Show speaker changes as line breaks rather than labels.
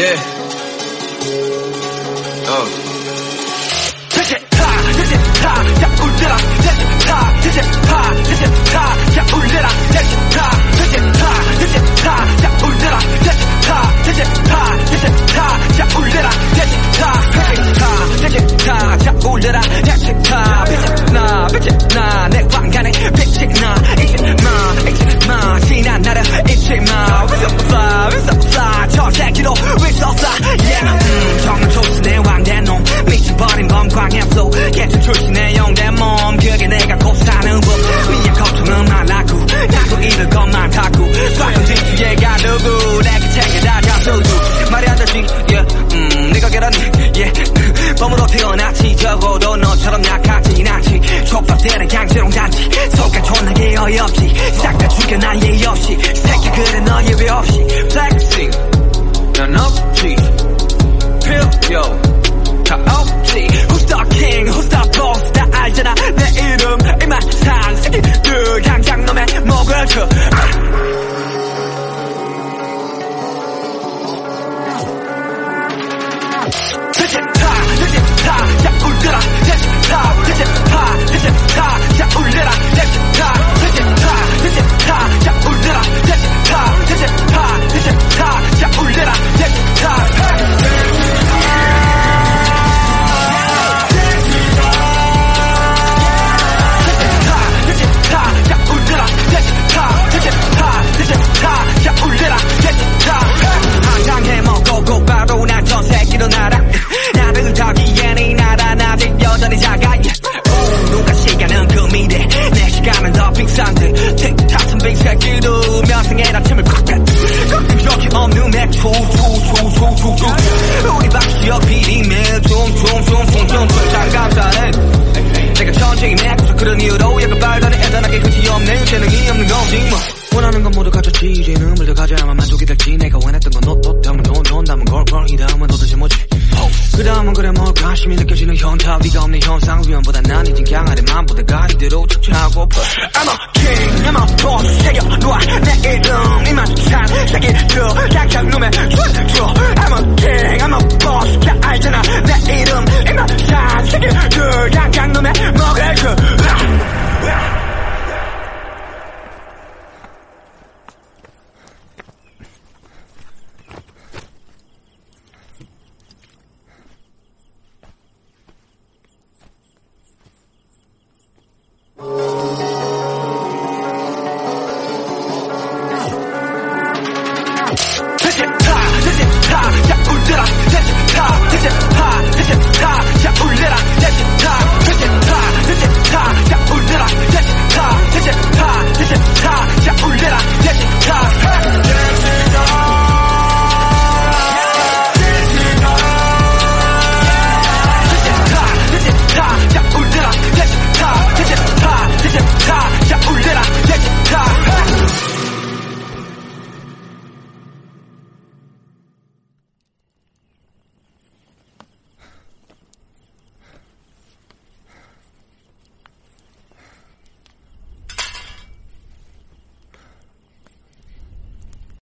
Yeah. Oh.
다 적어도 너처럼 약하진 않지, 촉박되는 강제롱 잔치, 속간 존나게 어이없지, 싹 다 죽여 난 예의 없이, 새끼 그래 너 예외 없이, flexing, 난 없지, 필요, 주주주주주주. 우리 박시혁 비리맨 퉁퉁퉁 풍경퉁 잘 감사해. 내가 천천히 맥주 그런 이유로 약간 발달해 애단하게 끝이 없네 재능이 없는 거지 뭐 원하는 건 모두 가졌지 이제는 물더 가져야만 만족이 될지 내가 원했던 건너너 다음은 너너 남은 걸걸 이 다음은 도대체 뭐지 그 다음은 그래 뭐 관심이 느껴지는 현타 위가 없는 현상 위험보다 난 이젠 강하게 맘보다 가리대로 척추하고 I'm a king I'm a boss 새겨 놓아 내 이름 이만 산 새끼들 당장 놈의 춤춰 I'm a king I'm a 울려라. 다시 타, 다시 타, 다시 타,